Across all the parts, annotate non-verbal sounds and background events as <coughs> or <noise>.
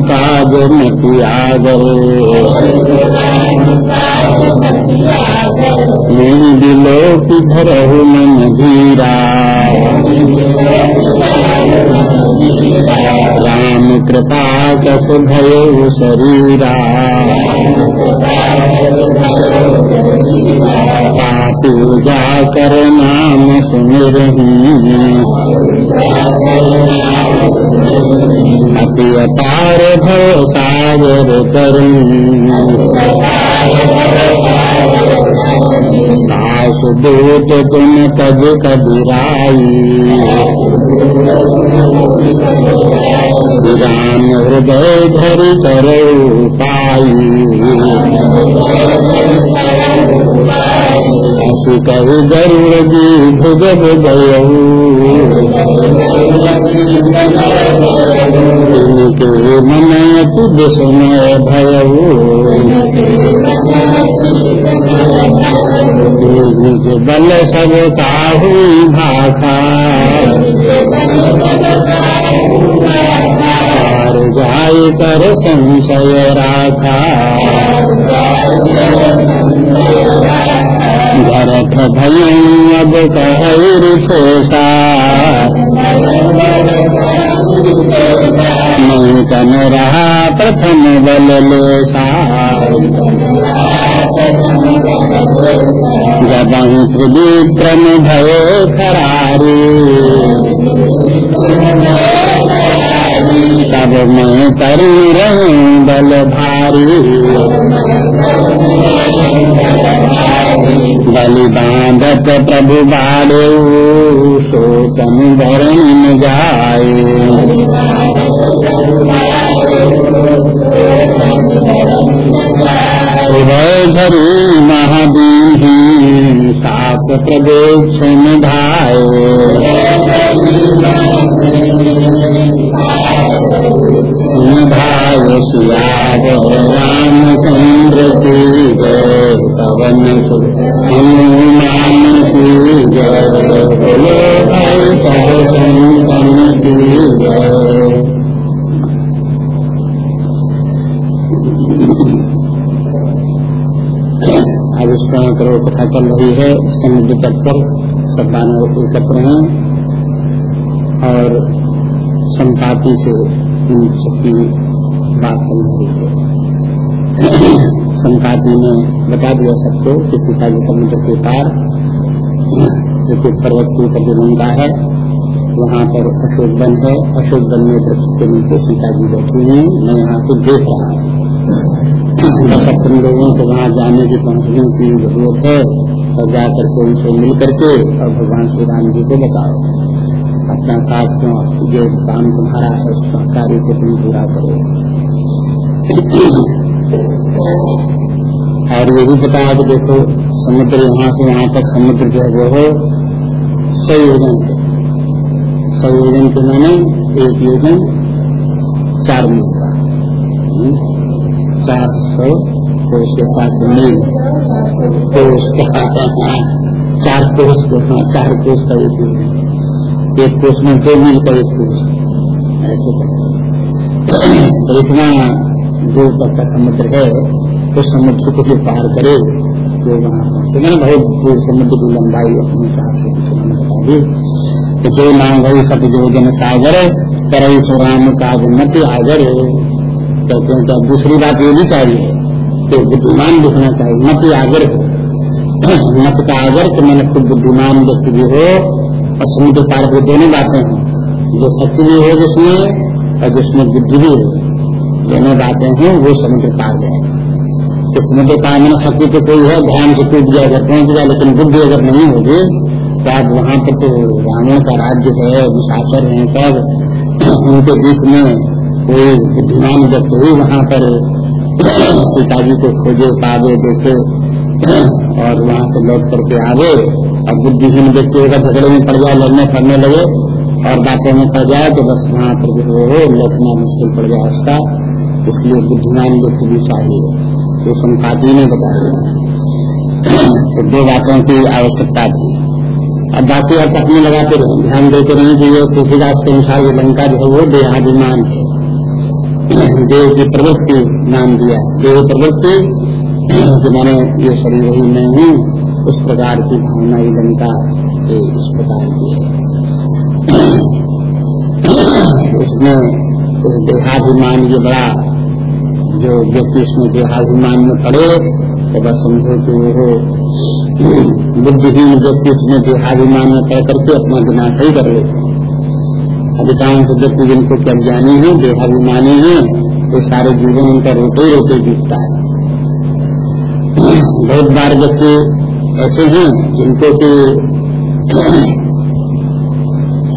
काज मति आगर मेरी दिलो की धरहु मन धीरा। राम कृपा कस भयो शरीरा। पूजा कर नाम सुमिर अति अपार भव सागर करुण। दूत तुम तज कबिराई। राम हृदय धरि करो पाई कवि गरुड़ जी भुजब गयऊ मन तुद सुनय भयऊ बल सब काहू भाखा। कर संशय राखा भरत भयं अब कहसा नहीं तन रहा प्रथम बल लेसा जब त्रिविक्रम भय खरारी। तब मैं करू रहूँ बल भारी बलि बांधत प्रभु बाड़े तन धरण जाए। उभय धरी महादीही सात प्रदेश धाये चल रही है, समुद्र तट पर सब दानव एकत्र हैं और संपाति से इन सबकी बात चल रही है। <coughs> संपाति ने बता दिया सबको कि सीता जी समुद्र के पार, जो कि पर्वत के ऊपर जो बनता है, वहाँ पर अशोक वन है। अशोक वन में वृक्ष के नीचे सीता जी बैठी हुई मैं यहाँ से देख रहा हूँ। <coughs> बस अपने लोगों को वहाँ जाने की पहुँचने की ज़रूरत है। और जाकर के उनसे मिल करके और भगवान श्री राम जी को बताओ। अपना कार्य क्यों, जो काम तुम्हारा है, उस कार्य को तुम पूरा करो। और ये भी बताया कि देखो, समुद्र यहाँ से वहाँ तक समुद्र जो है वो हो सौ योजन सौ योजन के मैंने एक योजन चार मील का चार सौ कोष के साथ मील कोष का चार कोष को हाँ चार कोष का एक योजन एक कोष में दो मील का एक कोष ऐसे तो इतना दूर तक का समुद्र है उस समुद्र को जो पार करे जो वहाँ तो मैंने बहुत दूर समुद्र की लंबाई अपने हिसाब से बता दी। तो जो नाम भाई सब जो जन सागर करई सुराम का उन्नति आगर कहते हैं। तो दूसरी बात ये भी चाहिए। कि बुद्धिमान दिखना चाहिए। मत आगर हो। मत का आगर कि मैंने खुद बुद्धिमान व्यक्ति भी हो और समुद्र पार को दोनों बातें हैं। जो शक्ति भी हो जिसमें और जिसमें बुद्धि भी हो। दोनों बातें हैं, वो समुद्र पार गए इस समुद्र पार में शक्ति तो कोई है, ध्यान से टूट गया, अगर पहुँच गया, लेकिन बुद्धि अगर नहीं होगी तो आप वहाँ पर तो रावण का राज्य है, विशाचर है सब। <clears throat> उनके बीच में कोई बुद्धिमान व्यक्ति ही वहाँ पर सीता जी को खोजे, पावे, देखे, और वहाँ से लौट करके आवे। और बुद्धिहीन व्यक्ति होगा, झगड़े में पड़ जाए, लड़ने पड़ने लगे, और बातों में पड़ जाए तो बस वहाँ पर जो हो लौटना मुश्किल पड़ जाए उसका। इसलिए बुद्धिमान व्यक्ति भी चाहिए। तो संपाति ने बताया। तो दो बातों की आवश्यकता थी। अब बाकी आप अपने लगाते रहे। ध्यान देते रहे कि ये तुलसीदास के अनुसार ये लंका जो है, वो देहाभिमान है। देव की प्रवृत्ति नाम दिया। देव प्रवृत्ति कि मैंने ये शरीर ही मैं हूँ, उस प्रकार की भावना ही लंका इस प्रकार की है। इसमें इस देहाभिमान ये बड़ा, जो व्यक्ति इसमें देहाभिमान में पड़े तो बस समझो कि वो बुद्धिहीन व्यक्ति इसमें देहाभिमान में पड़ करके अपना विनाश ही कर लेते अधिकांश व्यक्ति जिनको क्या ज्ञानी है देहाभिमानी है तो सारे जीवन उनका रोटे रोते बीतता है। बहुत बार व्यक्ति ऐसे हैं, जिनको कि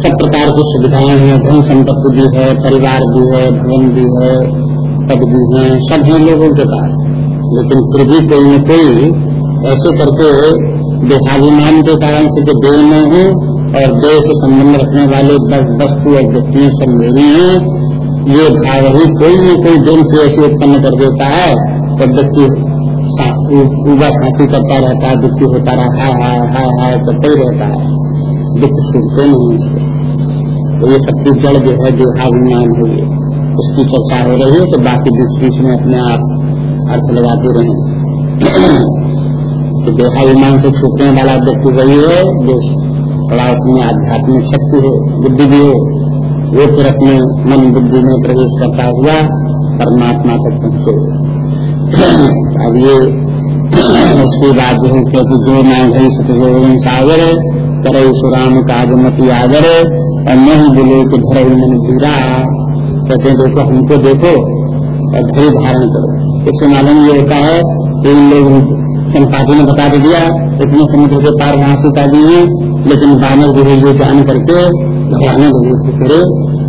सब प्रकार की सुविधाएँ हैं, धन संपत्ति भी है, परिवार भी है, भवन भी है, पद भी है, सब हैं लोगों के पास। लेकिन फिर भी कोई न कोई ऐसे करके देहाभिमान के कारण से जो देह में हूँ और देह से संबंध रखने वाले दस वस्तु और व्यक्तियों सब मेरी हैं, ये भाव ही कोई न कोई दिन से ऐसे उत्पन्न कर देता है तो व्यक्ति ऊबा साथी करता रहता है दुखी होता रहा, हाय हाय हाय हाय करते ही रहता है। दुख छूटते नहीं उसको तो ये सबकी जड़ जो है देहाभिमान है ये, उसकी चर्चा हो रही है तो बाकी बीच बीच में अपने आप अर्थ लगाते रहे। <clears throat> तो देहाभिमान से छूटने वाला व्यक्ति वही है, जो थोड़ा उसमें आध्यात्मिक शक्ति हो, बुद्धि भी हो, वो फिर अपने मन बुद्धि में प्रवेश करता हुआ परमात्मा तक पहुँचे। <clears throat> अब ये <clears throat> उसके बाद जो है क्योंकि जो ना भई सतजोगन सागर करे सुराम काज मती आगर और नहीं बोले कि धर मन धीरा कहते देखो, हमको देखो और धैर्य धारण करो। इससे मालूम ये होता है कि इन लोग संपादी ने बता दिया, इतने समुद्र के पार वहाँ सीता जी है लेकिन बानर जो है ये जान करके भगवान लगे फिर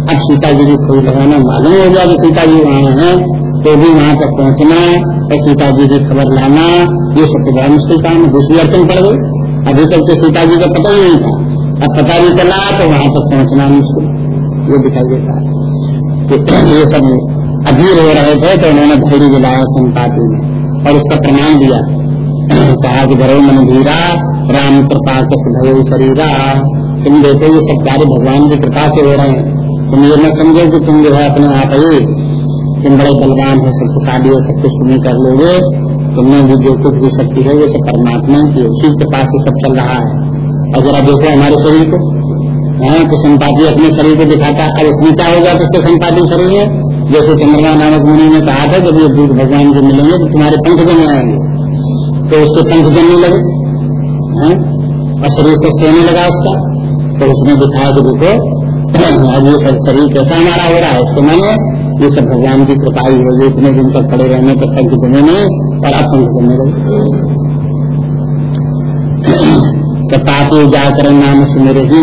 अब सीता जी की खोई लगाना मालूम हो गया कि सीता जी वहाँ है तो भी वहाँ तक पहुँचना और सीता जी की खबर लाना, ये सब तो बड़ा मुश्किल काम दूसरी अड़चन पड़ गई। अभी तक तो सीता जी का पता ही नहीं था। अब पता नहीं चला तो वहाँ तक पहुँचना मुश्किल, ये दिखाई देता है। तो <clears throat> ये सब अधीर हो रहे थे तो उन्होंने धैर्य दिलाया संपाति ने और उसका प्रमाण दिया। कहा कि मन धीरा राम कृपा कस भयो शरीरा। तुम देखो ये सब कार्य भगवान की कृपा से हो रहे हैं। तुम ये न समझो कि तुम जो है अपने आप ही तुम बड़े बलवान हो, शक्तिशाली हो, सब कुछ तुम्हें कर लोगे। तुमने भी जो कुछ भी शक्ति है वो सब परमात्मा की उसी कृपा से सब चल रहा है। और जरा देखो हमारे शरीर को हाँ तो संपादी अपने शरीर को दिखाता है। अब इसमें क्या होगा तो उसके संपादी शरीर है? जैसे चंद्रमा नामक मुनि ने कहा था, जब ये दूध भगवान को मिलेंगे तो तुम्हारे पंख जमे आएँगे। तो उसके पंख जमने लगे? और शरीर से सोने लगा उसका। तो उसने दिखाया कि देखो, अब ये सब शरीर कैसा हमारा हो रहा है? उसको मैंने ये सब भगवान की कृपा ही है इतने दिन तक खड़े रहने पर पंख जमे नहीं और अब पंख जमे लगे तो पापी जाकर नाम सुन ही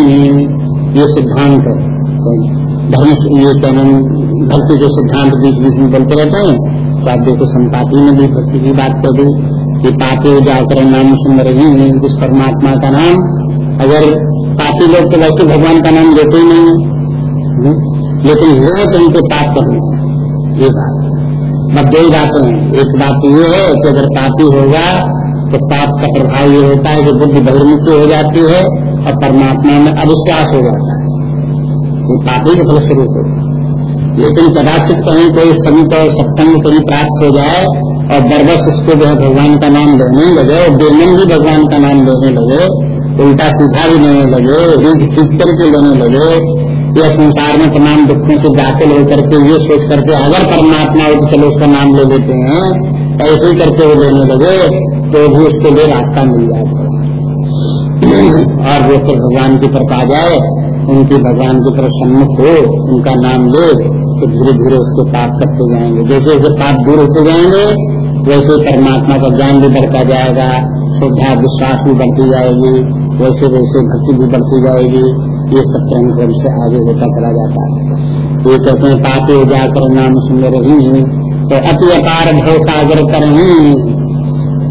ये सिद्धांत धर्म ये क्या भक्ति के सिद्धांत बीच बीच में बोलते रहते हैं तो आप देखो संपाति ने भी भक्ति की बात कर दी। कि पापी जाकर नाम सुंदर ही रही जिस परमात्मा का नाम, अगर पापी लोग तो वैसे भगवान का नाम लेते ही नहीं? लेकिन वो तो उनके पाप करने ये बात। बस दो ही बातें हैं। एक बात तो ये है कि अगर पापी होगा तो पाप का प्रभाव ये होता है कि बुद्धि बहिर्मुखी हो जाती है और परमात्मा में अविश्वास हो जाता है। ये पापी के फल स्वरूप होता है लेकिन कदाचित कहीं कोई संत और सत्संग कहीं प्राप्त हो जाए और बरबस उसको जो है भगवान का नाम लेने लगे और बेमन भी भगवान का नाम लेने लगे, उल्टा सीधा भी लेने लगे, रीझ खींच करके लेने लगे। या संसार में तमाम दुखों से दाखिल होकर के ये सोच करके अगर परमात्मा हो तो चलो उसका नाम ले लेते हैं, ऐसे ही करके वो लेने लगे तो भी उसके लिए रास्ता मिल जाएगा और वो फिर भगवान की तरफ़ आ जाए, उनकी भगवान की तरफ़ सम्मुख हो, उनका नाम ले तो धीरे धीरे उसके पाप करते जाएँगे। जैसे जैसे पाप दूर होते जाएँगे वैसे परमात्मा का ज्ञान भी बढ़ता जाएगा, श्रद्धा, विश्वास भी बढ़ती जाएगी, वैसे वैसे भक्ति भी बढ़ती जाएगी, ये सब क्रम क्रम से आगे होता चला जाता है। ये कहते हैं, पापे जाकर नाम सुंदर ही तो अति अपार भव सागर कर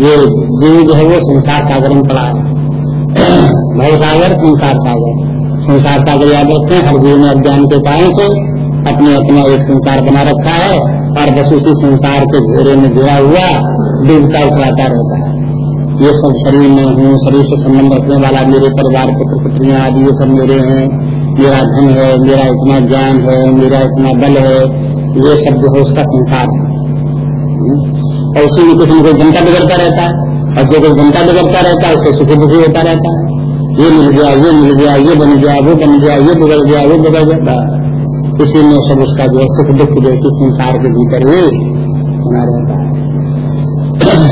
ये जीव जो है वो संसार सागर में पड़ा है। <clears throat> भव सागर, संसार सागर। संसार सागर याद रखते हैं, हर जीव में अज्ञान के कारण से अपने अपना एक संसार बना रखा है बस उसी संसार के घेरे में घिरा हुआ डूबता उठलाता रहता है। ये सब शरीर में हूँ, शरीर से संबंध रखने वाला मेरे परिवार, पुत्र, पुत्रियाँ आदि, ये सब मेरे हैं। मेरा धन है, मेरा इतना ज्ञान है, मेरा इतना बल है। ये सब जो है उसका संसार है। और उसी में कुछ न कुछ जनता बिगड़ता रहता है। और जो कोई जनता बिगड़ता रहता है उससे सुखी दुखी होता रहता है। ये मिल गया, ये मिल गया, ये बन गया, वो बन गया, ये बिगड़ गया, वो बिगड़ गया इसी में सब उसका जो है सुख दुख जो है संसार के भीतर ही बना रहता है।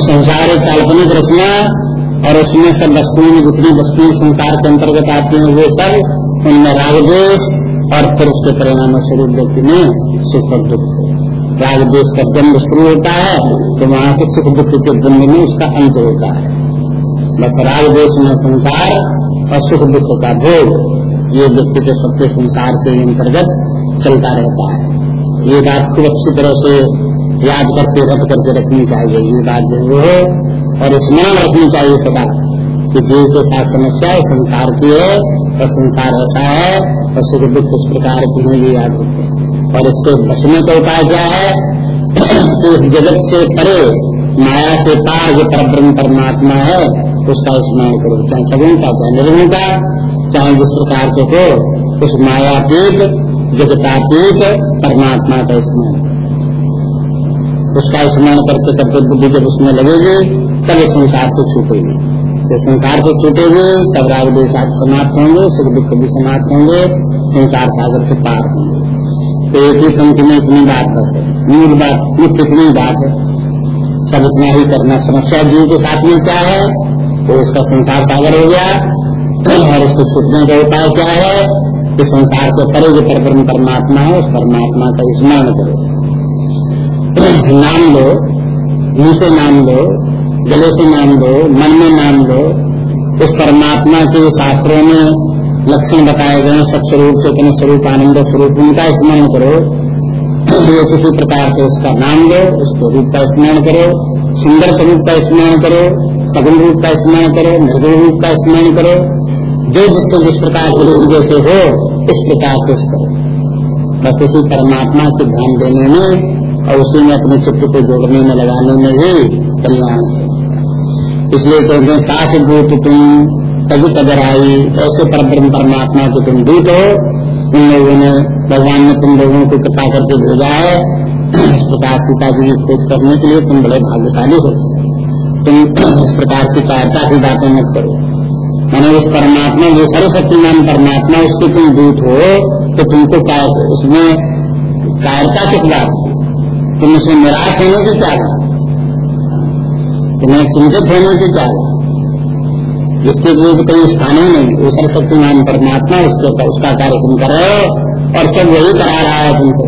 संसार एक काल्पनिक रचना और उसमें सब वस्तुओं में जितनी वस्तुएँ संसार के अंतर्गत आती हैं, वो सब उनमें रागदेश और फिर उसके परिणाम स्वरूप व्यक्ति में सुख और दुख राग देश का जन्म शुरू होता है तो वहाँ से सुख दुख के द्वंद में उसका अंत होता है। बस राग देश में संसार और सुख दुख का भोग, ये व्यक्ति के सबके संसार के अंतर्गत चलता रहता है। ये बात खूब अच्छी तरह से याद करके रख करके रखनी चाहिए, ये बात जो हो। और स्मरण रखनी चाहिए सदा कि जीव के साथ समस्या संसार की है, और संसार ऐसा है, और सुख दुख इस प्रकार की है ये याद रखें और इससे बचने का उपाय क्या है? तो इस जगत से परे, माया से पार जो परब्रह्म परमात्मा है, उसका स्मरण करो। चाहे सगुण का, चाहे निर्गुण का, चाहे जिस प्रकार से हो, उस मायातीत जगतातीत परमात्मा का स्मरण। उसका स्मरण करके करते बुद्धि जब उसमें लगेगी, तब इस संसार से छूटेगी। जब संसार से छूटेगी, तब राग देशात समाप्त होंगे, सुख दुख भी समाप्त होंगे, संसार सागर से पार होंगे। तो एक ही पंक्ति में इतनी बात बस है। मूल बात, मुख्य इतनी बात है। सब इतना ही करना। समस्या जीव के साथ में क्या है? तो उसका संसार सागर हो गया, और उससे छूटने का उपाय क्या है? कि संसार से परे जो परब्रह्म परमात्मा है, उस परमात्मा का स्मरण करो। नाम लो, मुँह से नाम लो, गले से नाम लो, मन में नाम लो, उस परमात्मा के शास्त्रों में लक्षण बताए गए सब स्वरूप चेतन स्वरूप, आनंद स्वरूप, उनका स्मरण करो। ये किसी प्रकार से उसका नाम लो, उसके रूप का स्मरण करो, सुंदर स्वरूप का स्मरण करो, सगुण रूप का स्मरण करो, निर्गुण रूप का स्मरण करो जो जिससे जिस प्रकार के रूप जैसे हो, इस प्रकार से करो बस उसी परमात्मा के ध्यान देने में और उसी में अपने चित्र को जोड़ने में, लगाने में ही कल्याण है। इसलिए कहते हैं काश दूत तुम, तभी कदर आई, ऐसे पर ब्रह्म परमात्मा के तुम दूत हो उन लोगों ने, भगवान ने तुम लोगों को कृपा करके भेजा है। इस प्रकार सीता जी की खोज करने के लिए तुम बड़े भाग्यशाली हो। तुम इस प्रकार की कायरता की बातें मत करो। मैंने उस परमात्मा, जो सर्वशक्तिमान परमात्मा, उसके तुम दूत हो तो तुमको उसमें कायरता किस बात तुम उसमें निराश होने की क्या तुम्हें चिंतित होने की क्या जिसके लिए कोई स्थान ही नहीं, वो सर्वशक्तिमान परमात्मा, उसके उसका कार्य तुम कर रहे हो, और सब वही करा रहा है तुमको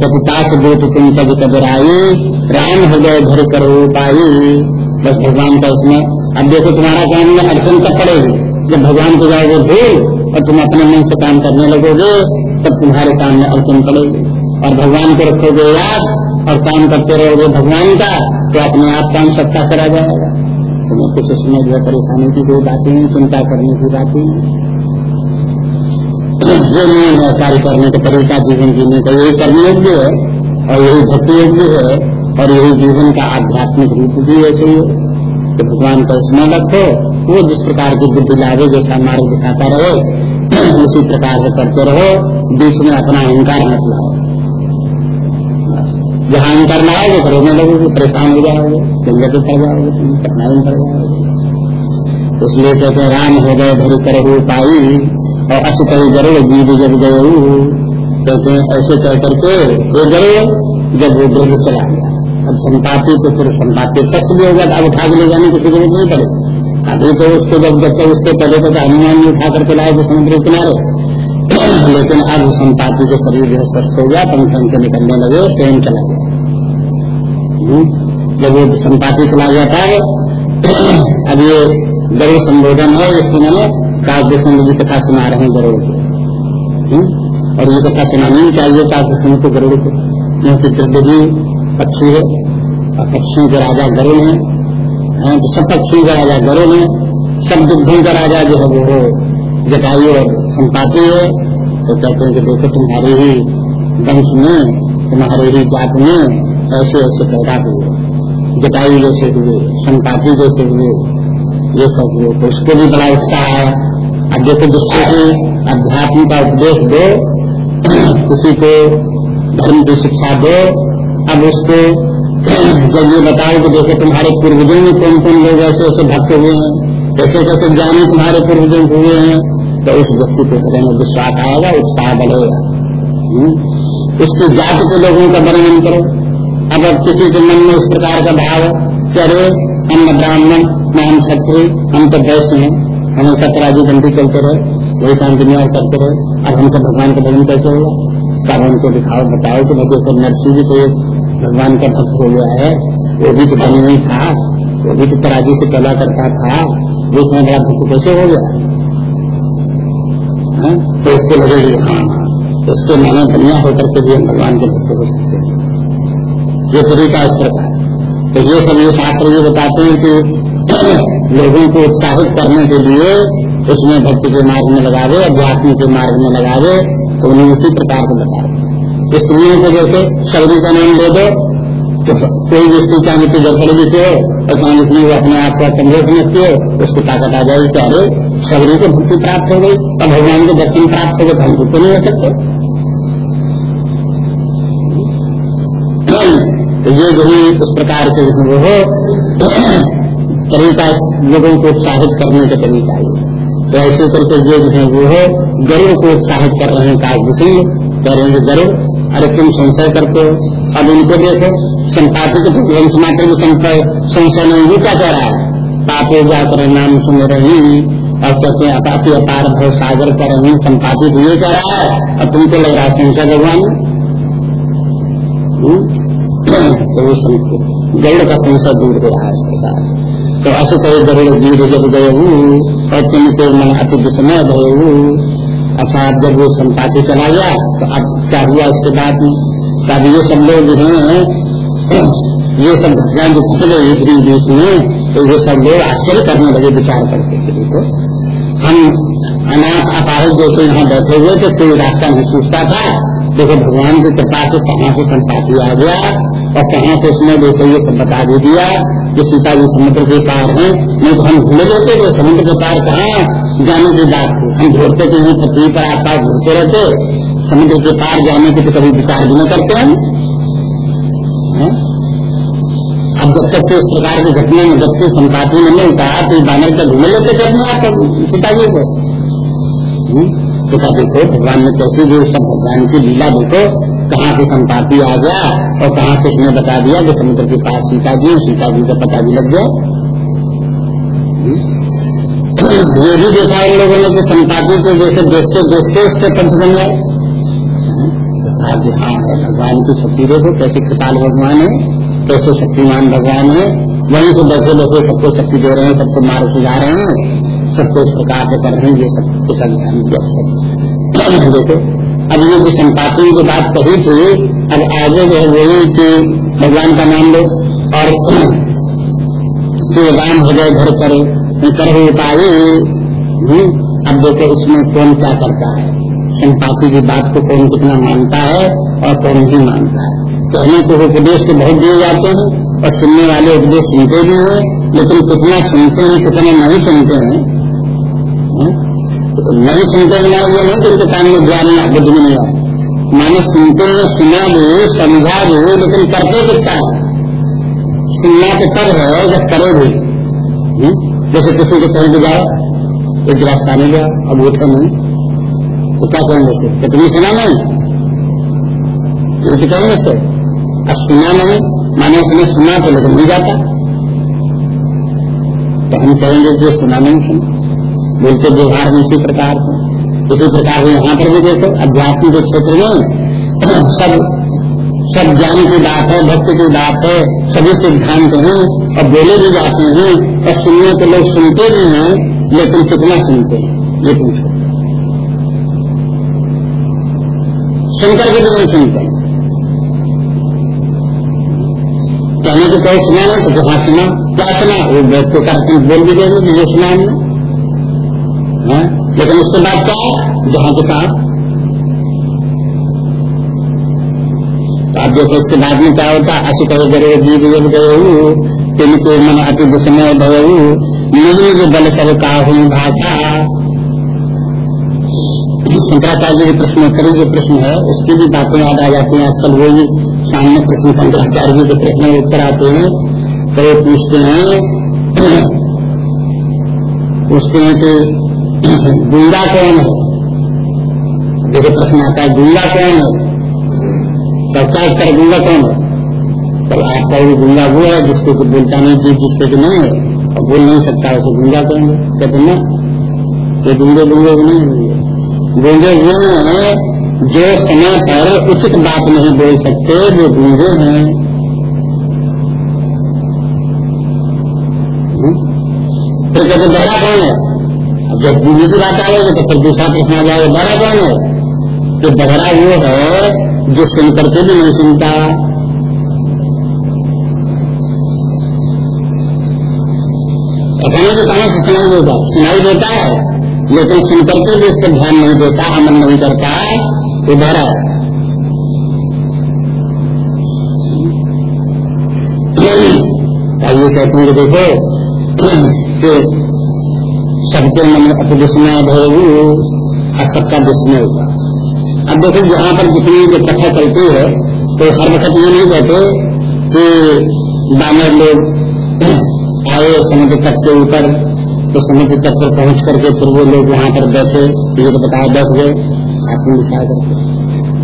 तुमसे। से दूत तुम कभी कदर आई राम हृदय भर करो पाई बस भगवान का उसमें अब देखो तुम्हारा काम में अड़चन कब पड़ेगी? जब भगवान को जाओगे भूल और तुम अपने मन से काम करने लगोगे, तब तुम्हारे काम में अड़चन पड़ेगी। और भगवान को रखोगे याद और काम करते रहोगे भगवान का तो अपने आप काम सबका करा जाएगा। तुम्हें कुछ उसमें जो परेशानी की कोई बातें नहीं, चिंता करने की बातें जो नियम है, कार्य करने का तरीका जीवन जीने का, यही करने योग्य है और यही भक्ति योग्य है और यही जीवन का आध्यात्मिक रूप भी ऐसे ही है। कि भगवान का स्मरण रखो वो जिस प्रकार की बुद्धि लागे जैसा मार्ग दिखाता रहे, <clears throat> उसी प्रकार से करते रहो। बीच में अपना अहंकार मत लाओ। जहाँ अहंकार लाओगे तो रोने लगोगे, परेशान हो जाओगे झंझट पड़ जाओगे कठिनाई पड़ जाओगे। इसलिए कहते राम हो गए भरी कर रूप आई और अस कही ज़रूर जीव जब गए कहते ऐसे कह करके वो ज़रूर, जब वो गिर चला गया। अब संपाति तो फिर संपाति कष्ट भी होगा अब उठा के ले जाने की ज़रूरत नहीं पड़े। अभी तो उसको जब जब तक उसके पहले तो हनुमान ने उठा करके लाए थे समुद्र किनारे। <clears throat> लेकिन अब संपाति के शरीर जो स्वस्थ हो गया पंख के निकलने लगे ट्रेन चला गया। हम्म, जब वो संपाति चला गया था <clears throat> अब ये गरुड़ संबोधन है इसको मैंने काव्य जी कथा सुना रहे हैं गरुड़ को हम्म, और ये कथा सुनानी चाहिए काव्य को गरुड़ को क्योंकि द्रव्य पक्षी है। और पक्षियों के राजा गरुण है। तो सब पक्षियों का राजा गरुण है। सब दुग्धों का राजा जो है वो जटायु और संपाति है। तो कहते हैं कि देखो तुम्हारे ही वंश में, तुम्हारे ही जात में ऐसे ऐसे पैदा हुए। जटायु जैसे हुए, संपाति जैसे हुए। ये सब हुए। तो उसको भी बड़ा उत्साह है। अब देखो जिससे कि अध्यात्म का उपदेश दो, किसी को धर्म की शिक्षा दो अब उसको, जब ये बताओ कि देखो तुम्हारे पूर्वजों में कौन कौन लोग ऐसे ऐसे भक्त हुए हैं, कैसे कैसे ज्ञानी तुम्हारे पूर्वजों हुए हैं तो उस व्यक्ति को हृदय में विश्वास आएगा, उत्साह बढ़ेगा। हम्म? उसकी जाति के लोगों का वर्णन करो। अब अब किसी के मन में इस प्रकार का भाव कि अरे, हम ब्राह्मण, न हम क्षत्रिय, हम तो वैश्य हैं। हमें सतराजी बंदी चलते रहे, वही काम दुनिया करते रहे। अब हमसे भगवान का भजन कैसे होगा? तब उनको दिखाओ, बताओ कि तो नरसिंह जी तो भगवान का भक्त हो गया है, वो भी तो बनी नहीं था, वो भी तो तराजी से पहला करता था, वो इतना बड़ा भक्त कैसे हो गया? हाँ? तो इसको लगेगी हाँ तो इसके माने दुनिया होकर के भी हम भगवान के भक्त हो सकते हैं। ये तरीका इस प्रकार। तो ये सब ये शास्त्र ये बताते हैं कि <clears throat> लोगों को उत्साहित करने के लिए उसमें भक्ति के मार्ग में लगा दे अध्यात्म के मार्ग में लगा दे तो उन्हें उसी प्रकार से बताया स्त्रियों को जैसे शबरी का नाम दे दो तो कोई भी स्त्री चाहे तो जब खड़ी हो और चाहे वो अपने आप को कमज़ोर समझती हो, उसको ताकत आ जाएगी कि अरे शबरी को भक्ति प्राप्त हो गई और भगवान के दर्शन प्राप्त हो गए तो हम तो नहीं हो सकते। तो ये जो उस प्रकार के वो हो, तरीका लोगों को उत्साहित करने का तरीका है। तो ऐसे करके जो है वो है, गरुड़ को उत्साहित कर रहे हैं काज सिंह, कह रहे हैं गरुड़ अरे तुम संशय करते हो। अब इनको देखो संपाति के वंश मात्र भी संशय संशय नहीं भी क्या कह रहा है? पापे जाकर नाम सुन रही और कहते हैं अपाति अपार भव सागर कर रही संपाति ये कह रहा है। और तुमको लग रहा है संशय भगवान? हम्म? तो गरुड़ का संशय दूर हो रहा है तो असुत गरुड़ वीर जब गए और के मन अति विस्मय भय अच्छा जब वो संपाति चला गया तो अब क्या हुआ उसके बाद में? तब ये सब लोग जो है, ये सब घटनाएँ जो घट गई एक दिन बीच में तो ये सब लोग आश्चर्य करने लगे विचार करते थे। देखो, हम अनाथ अपाहित जैसे यहाँ बैठे हुए थे, कोई रास्ता नहीं सूझता था। देखो भगवान की कृपा से कहाँ से संपाति आ गया और कहाँ से उसने देखो ये सब बता भी दिया कि सीता जी समुद्र के पार है, नहीं तो हम भूले लेते थे समुद्र के पार कहाँ जाने की बात थी। हम ढूंढते थे पृथ्वी पर आस पास घूमते रहते, समुद्र के पार जाने के तो कभी विचार भी नहीं करते हम। अब जब तक तो इस प्रकार की घटना में जब तक संपाति में नहीं मिलता तो बानर का घूमे लेते थे अपने आप सीता जी को? हम्म? तो क्या देखो, भगवान ने कैसे जो सब भगवान की लीला देखो, कहाँ से संपाति आ गया और कहाँ से उसने बता दिया कि समुद्र के पास सीता जी सीता जी का पता भी लग गया। ये भी देखा उन लोगों ने कि संपाति को जैसे देखते देखते उसके पंथ बन गए। हाँ भगवान की शक्ति देखो, कैसे कृपाल भगवान है, कैसे शक्तिमान भगवान है। वहीं से बैठे बैठे सबको शक्ति दे रहे हैं, सबको मार सुझा रहे हैं। सबको इस प्रकार से कर रहे हैं, ये सब ध्यान <clears throat> देखो, अब ये जो संपाति की बात कही थी, अब आगे जो है वही कि भगवान का नाम लो और <clears throat> राम हृदय घर करे कर हो पाए अब देखो इसमें कौन क्या करता है? संपाति की बात को कौन कितना मानता है और कौन नहीं मानता है? कहने को उपदेश तो बहुत दिए जाते हैं और सुनने वाले उपदेश सुनते भी हैं, लेकिन कितना सुनते हैं, कितना नहीं सुनते हैं नहीं सुनते बिना ये नहीं कि उनके कान में ज्ञान बुद्धि में नहीं आए माने सुनते हैं सुना भी, समझा भी, लेकिन करते कितना है? सुनना तो कर है जब करे भी। हम्म? जैसे किसी को कहीं जाओ, एक गिलास पानी गया अब उठे नहीं। तो क्या कहेंगे से तो सुना नहीं? तो कहेंगे से अब सुना नहीं, माने उसने सुना तो लेकिन नहीं जाता। तो हम कहेंगे जो सुना नहीं, सुना। बोलते व्यवहार में इसी प्रकार इसी प्रकार से यहाँ पर भी देखो, अध्यात्म के क्षेत्र में <clears throat> सब सब ज्ञान की बात है, भक्ति की बात है, सभी सिद्धांत हैं, और बोले भी जाते हैं, और सुनने के लोग सुनते भी हैं, लेकिन कितना सुनते हैं, ये पूछो। सुनकर के भी नहीं सुनते। को कहो, सुना तो हाँ सुना? क्या सुना? वो व्यक्ति तो करके बोल भी देंगे ये सुना हमने। हाँ? लेकिन उसके बाद क्या है? जहाँ के तो आप देखो इसके बाद में क्या होता असी कहे गरे जीव जब गए तिनके मन अति विस्मय भयऊ निज निज बल सब का हुई भाषा। शंकराचार्य के प्रश्नोत्तरी जो प्रश्न है, उसकी भी बातें याद आ जाती हैं आजकल, वो भी सामने प्रश्न शंकराचार्य जी के प्रश्न उत्तर आते हैं। तो पूछते हैं <clears throat> पूछते हैं कि गुंडा कौन है? देखो प्रश्न आता है, गुंडा कौन है? सबका उत्तर गुंडा कौन है? तो आपका वो गुंडा वो है जिसको कुछ बोलता नहीं चीज़ जिसके की नहीं है। और बोल नहीं सकता, उसे गुंडा कहेंगे कहते ना ये गुंडे गुंडे नहीं गूँगे हुए हैं, जो समय पर उचित बात नहीं बोल सकते, वो गूँगे हैं। हम्म? फिर कहते बहरा कौन है? जब गूँगे की बात आएगी तो फिर दूसरा प्रश्न आ जाएगा बहरा कौन है? कि बहरा वो है जो सुन करके भी नहीं सुनता। कि कहा सुनाई देता सुनाई देता है, लेकिन सुन के भी उसको ध्यान नहीं देता अमन नहीं करता उधर है। ये कहते हैं देखो <clears throat> सबके मन अति विस्मय भयू और सबका विस्मय होगा अब देखो यहाँ पर जितनी जो कथा चलती है तो हर वक्त ये नहीं कहते कि बानर लोग <clears throat> आए समुद्र तट के ऊपर तो समुद्र तट पर पहुँच करके फिर वो लोग वहाँ पर बैठे, ये तो बताया बैठ गए आसन बिछा करके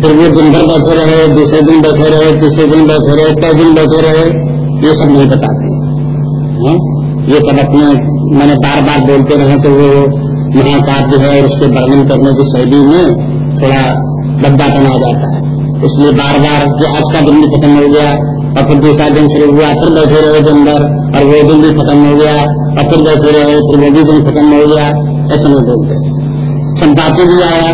फिर वो दिन भर बैठे रहे, दूसरे दिन बैठे रहे, तीसरे दिन बैठे रहे कई दिन बैठे रहे, ये सब नहीं बताते ये सब अपने मैंने बार बार बोलते रहे तो वो महाकाव्य जो है उसके वर्णन करने की शैली में थोड़ा बद्दापन आ जाता है। इसलिए बार बार जो आज का दिन भी खत्म हो गया और फिर दूसरा दिन शुरू हुआ, फिर बैठे रहे दिन भर और वो दिन भी खत्म हो गया और फिर बैठे रहे, फिर वो भी दिन खत्म हो गया, ऐसे नहीं बोलते संपाति भी आया,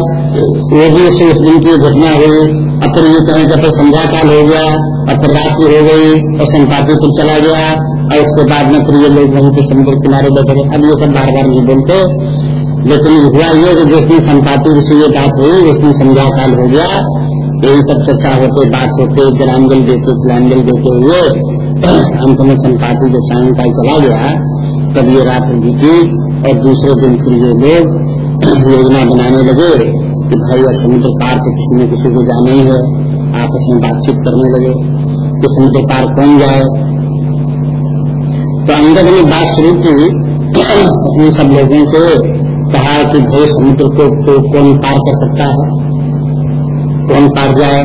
वो भी उस दिन की घटना हुई। और फिर ये कहें कि फिर संध्या काल हो गया और फिर रात्रि हो गई और संपाती फिर चला गया। और उसके बाद में फिर ये लोग वहीं पे समुद्र किनारे बैठे रहे। अब ये सब बार बार नहीं बोलते। लेकिन हुआ ये कि जिस दिन संपाति से ये बात हुई, उस दिन संध्या काल हो गया। यही सब चर्चा होते, बात होते जलांजल देते जलांजल देते हुए <clears throat> अंत में संपाति जो सायंकाल चला गया, तब ये रात बीती और दूसरे दिन फिर ये लोग <clears throat> योजना बनाने लगे कि भाई अब समुद्र पार तो किसी न किसी को जाना ही है। आपस में बातचीत करने लगे कि समुद्र पार कौन जाए? तो अंदर ने बात शुरू की, उन सब लोगों से कहा कि भाई समुद्र को तो कौन पार कर सकता है? कौन पार जाए?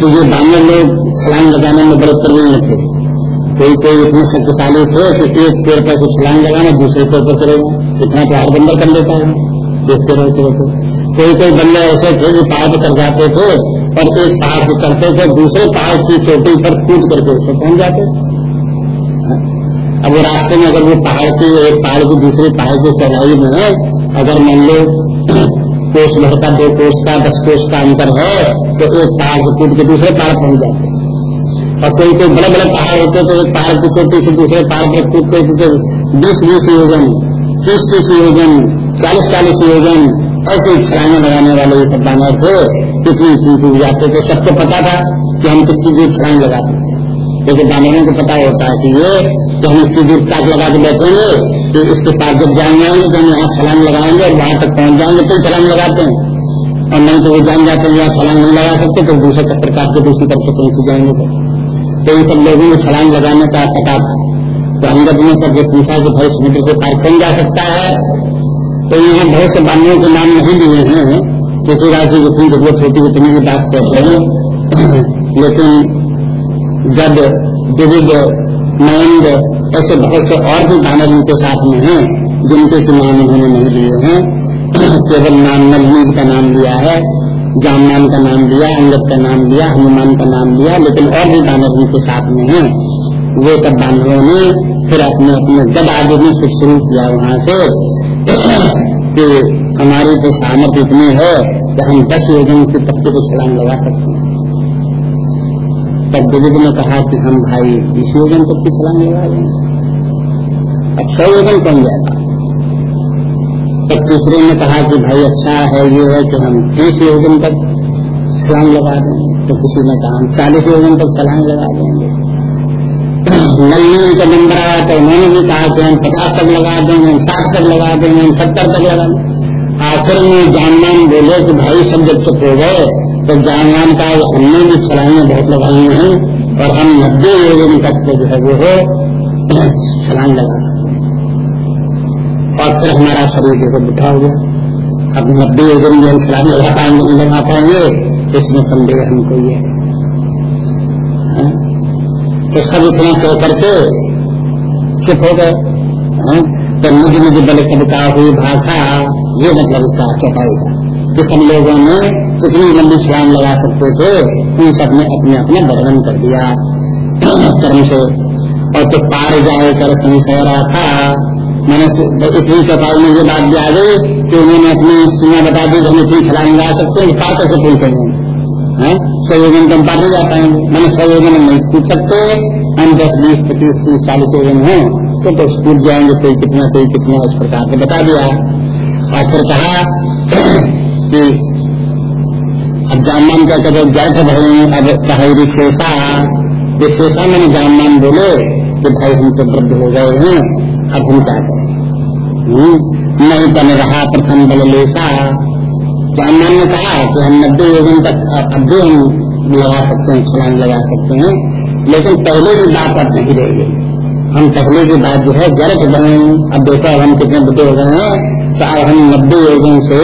तो ये बानर लोग छलांग लगाने में बड़े प्रवीण थे। कोई कोई इतने शक्तिशाली थे कि एक पेड़ पर से छलांग लगाना, दूसरे पेड़ पर चले इतना तो हर बंदर कर लेता है। देखते रहते रहते कोई कोई बंदे ऐसे थे जो पहाड़ पर जाते थे और एक पहाड़ चढ़ते थे, दूसरे पहाड़ की चोटी पर कूद करके उसको पहुँच जाते। अब वो रास्ते में अगर वो पहाड़ की एक पहाड़ की दूसरे पहाड़ की चढ़ाई में है, अगर मान लो <clears throat> कोष भर का, दो कोष का, दस कोष का अंतर है तो एक पहाड़ से कूद के दूसरे पहाड़ पहुँच जाते हैं। और कोई कोई बड़े बड़े पहाड़ होते तो एक पहाड़ की चोटी से दूसरे पहाड़ पर कूदते तो बीस बीस योजन तीस तीस योजन चालीस चालीस योजन, ऐसे छलांगे लगाने वाले ये सब बानर थे, कितनी कूद जाते थे। सबको पता था कि हम कितनी दूर छलांग लगाते लेकिन बानरों को पता होता है कि ये कि हम इसकी दूर ताक लगा के बैठेंगे तो इसके पास जब जान जाएँगे तो हम यहाँ छलांग लगाएँगे और वहाँ तक पहुँच जाएँगे तो छलांग लगाते हैं। और नहीं तो वो जान जाते हैं यहाँ छलांग नहीं लगा सकते तो दूसरे चक्कर काट के दूसरी तरफ़ से पहुँच जाएँगे तो, तो इन सब लोगों ने छलांग लगाने का पता था। तो अंगद ने सब पूछा कि भाई समुद्र के पार कौन जा सकता है? तो यहाँ बहुत से बानियों के नाम नहीं दिए हैं किसी राज्य जितनी ज़रूरत होती उतनी की बात कहते हैं। लेकिन जब दिविद नयंद ऐसे बहुत से और भी दानव उनके साथ में हैं, जिनके के नाम उन्होंने नहीं लिए हैं। <clears throat> केवल नाम नलनील का नाम लिया है जामनान का नाम लिया, अंगद का नाम लिया, हनुमान का नाम लिया, लेकिन और भी दानव उनके साथ में हैं, वे सब दानवों ने फिर अपने अपने गद आदि से शुरू किया वहाँ से। <clears throat> कि हमारी तो सामर्थ्य इतनी है कि हम दस योजन की पत्ते को छलांग लगा सकते हैं। विविध ने कहा कि हम भाई बीस योजन तक की छलांग लगा देंगे अब सौ योजन कौन जाएगा तब तीसरे ने कहा कि भाई अच्छा है ये है कि हम तीस योजन तक छलांग लगा देंगे। तो किसी ने कहा, हम चालीस योजन तक छलांग लगा देंगे। नलनी का नंबर आया तो उन्होंने भी कहा कि हम पचास तक लगा देंगे, हम साठ तक लगा देंगे, हम सत्तर तक लगा देंगे। आखिर में जानमान बोले कि भाई, सब जब चुप हो गए तो जानमान का हमने भी छलांगे बहुत लगाई हैं और हम नब्बे योजन तक तो जो है वो हो <clears throat> छलांग लगा सकते और फिर हमारा शरीर देखो बिठा हो गया। अब नब्बे योजन जो हम छलांग लगा पाएँगे, नहीं लगा पाएँगे, इसमें संदेह हमको ये है। तो सब इतना कह करके चुप हो गए। हाँ? तो निज निज बल सबका हुई भाषा ये मतलब इसका चौपाई था कि सब लोगों ने कितनी लंबी छलांग लगा सकते थे उन सबने अपने अपने वर्णन कर दिया। कर्म से। और तो पार जाए कर संशय रहा था। मैंने इतनी चौपाई में ये बात भी आ गई कि उन्होंने अपनी सीमा बता दी हम इतनी छलांग लगा सकते हैं पार कैसे पूछेंगे संयोजन तो हम पार नहीं जा पाएँगे। मैंने संयोजन नहीं पूछ सकते। हम दस, बीस, पच्चीस, तीस, चालीस योजन हो। तो तो कूद जाएँगे, कोई कितना कोई कितना, इस प्रकार से बता दिया। और फिर कहा कि अब जामान क्या कहते जैसे भाई अब कहे शेषा। ये शेषा मैंने जामान बोले कि भाई हम तो वृद्ध हो गए हैं अब हम क्या करें? हम्म, नहीं बन रहा प्रथम बल लेसा जामान ने कहा कि हम नब्बे योजन तक अब भी हम लगा सकते हैं छलांग लगा सकते हैं लेकिन पहले की बात अब नहीं रह गई हम पहले की बात जो है गर्भ बने। अब देखो हम कितने बुद्धे हो गए हैं तो अब हम नब्बे योजन से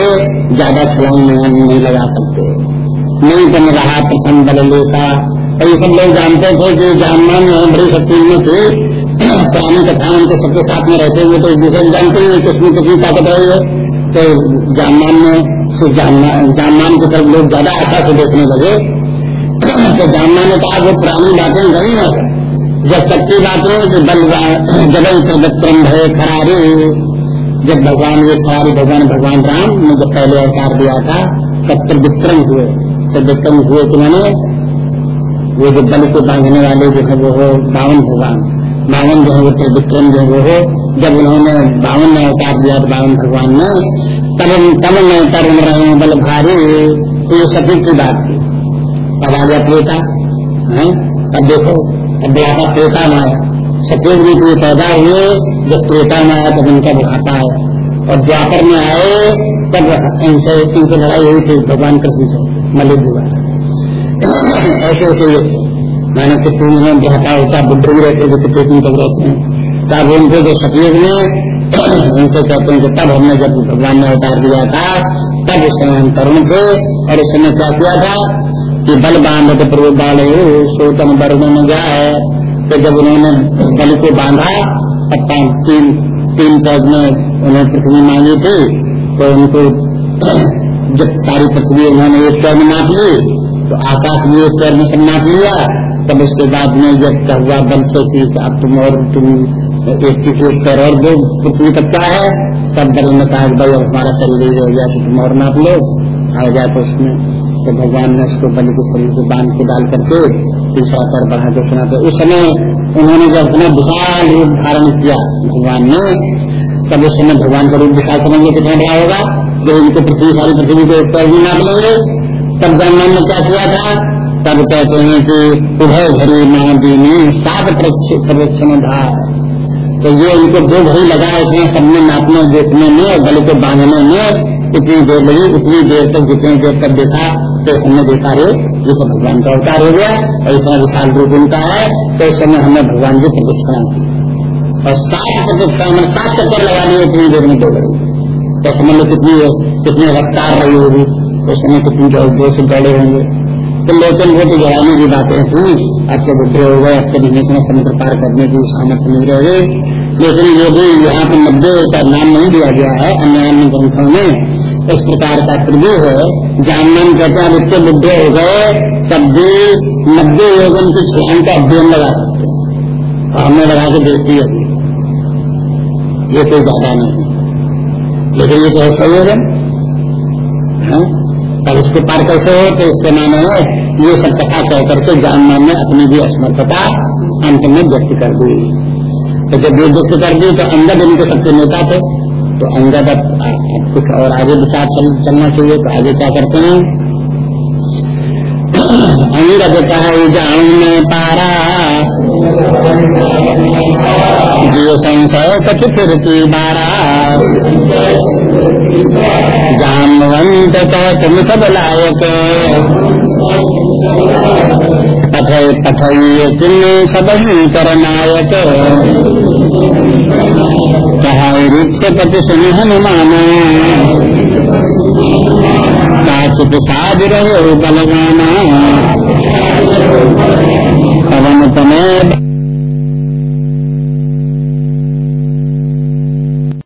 ज़्यादा छलांग नहीं लगा सकते। नहीं बन रहा प्रथम बललेसा और ये सब लोग जानते थे कि जामान है, बड़ी शक्ति में थे। पुरानी कथा उनके सबके साथ में रहते हुए तो एक दूसरे जानते हैं किसमें कितनी ताकत रही है। तो जामान में से जानमान की तरफ़ लोग ज़्यादा आशा से देखने लगे। तो जानमान ने कहा वो पुरानी बातें गई है, जब तक की बातें कि बल जबल प्रदक्रम भय खरारी जब भगवान ये खरारी भगवान भगवान राम ने जब पहले अवतार दिया था, तब त्रिविक्रम हुए। त्रिविक्रम हुए कि मैंने वो जो बल को बांधने वाले जो है वो हो बावन भगवान बावन जो है वो त्रिविक्रम जो वो हो। जब उन्होंने बावन में अवतार दिया बावन भगवान ने, तब तब मैं तरुण रहे बल भारी। तो ये सचिव की बात थी। अब आ गया त्रेता, है? अब देखो, अब बुढ़ापा त्रेता में आया। सचिव भी तो पैदा हुए, जब त्रेता में आया तब उनका बुढ़ापा है और द्वापर में आए तब इनसे इनसे लड़ाई हुई थी, भगवान कृष्ण से मलिक ऐसे ऐसे मैंने कितने में बुढ़ापा होता बुढ़े भी रहते थे कितने दिन तक रहते हैं। तब उनको जो सचिव ने उनसे कहते हैं कि तब हमने जब भगवान ने उतार दिया था, तब उस समय हम तरुण थे, और उस समय क्या किया था कि बल बाँध तो प्रभु डाले सोतन वरुण में गया है तो जब उन्होंने बल को बांधा, तब तीन तीन पद में उन्हें पृथ्वी मांगी थी तो उनको जब सारी पृथ्वी उन्होंने एक पैर में नाप ली तो आकाश भी एक पैर में सब नाप लिया। तब उसके बाद में जब हुआ बल से की अब तुम और तुम एक किसी एक पैर और दो पृथ्वी तक है? तब बल ने कहा भाई अब हमारा शरीर हो गया तुम और नाप लो। आ जाए तो उसमें तो भगवान ने उसको बलि के शरीर को बाँध के डाल करके तीसरा पैर बढ़ा के सुना तो उस समय उन्होंने जब अपना विशाल रूप धारण किया, भगवान ने तब उस समय भगवान का रूप विशाल समझने कितना बड़ा होगा, जब इनको पृथ्वी, सारी पृथ्वी को एक भी नाप लेंगे तब जानमान ने क्या किया था? तब कहते हैं कि उभय घड़ी महादीनी सात प्रदक्षिण धार तो ये उनको दो घड़ी लगा इसमें सबने नापने, देखने में और गले को बांधने में। इतनी देर लगी, उतनी देर तक जितनी देर तक देखा तो हमने देखा रे ये तो भगवान का अवतार हो गया और इतना विशाल रूप उनका है। तो उस समय हमने भगवान की प्रदक्षिणा की और सात प्रदक्षिणा में सात चक्कर लगा लिए उतनी देर में दो घड़ी तो समझ लो कितनी कितनी रफ्तार रही होगी उस समय कितनी ज़ोर से दौड़े होंगे। तो लेकिन वो तो जवानी की बातें थी अब तो बुद्धे हो गए अब तो नहीं समुद्र पार करने की सामर्थ्य नहीं रह गई। लेकिन ये भी यहाँ पे नब्बे का नाम नहीं दिया गया है अन्य अन्य ग्रंथों में, इस प्रकार का भी है जानमान कहते हैं इतने बुद्धे हो गए, तब भी नब्बे योजन की छलांग का अध्ययन लगा सकते हैं। हमने लगा के देखती अभी ये कोई ज़्यादा नहीं। है लेकिन ये तो है संयोजन हाँ? इसके पार कैसे हो? तो इसके माने ये सब कथा कह करके जानना में अपनी भी असमर्थता अंत में व्यक्त कर दी। तो जब ये व्यक्त कर दी तो अंदर इनके सबके नेता थे। तो अंगद अब कुछ और आगे विचार चल, चलना चाहिए तो आगे क्या करते हैं? <clears throat> अंगद कहे जान पारा जीव संशय कथित ऋतु बारा। जामवंत तो तुम सब लायक। पथे पथये तुम सब ही करनायक कहा पति सुन हनुमान। काचित साध रहे बलगाना पवन तमेर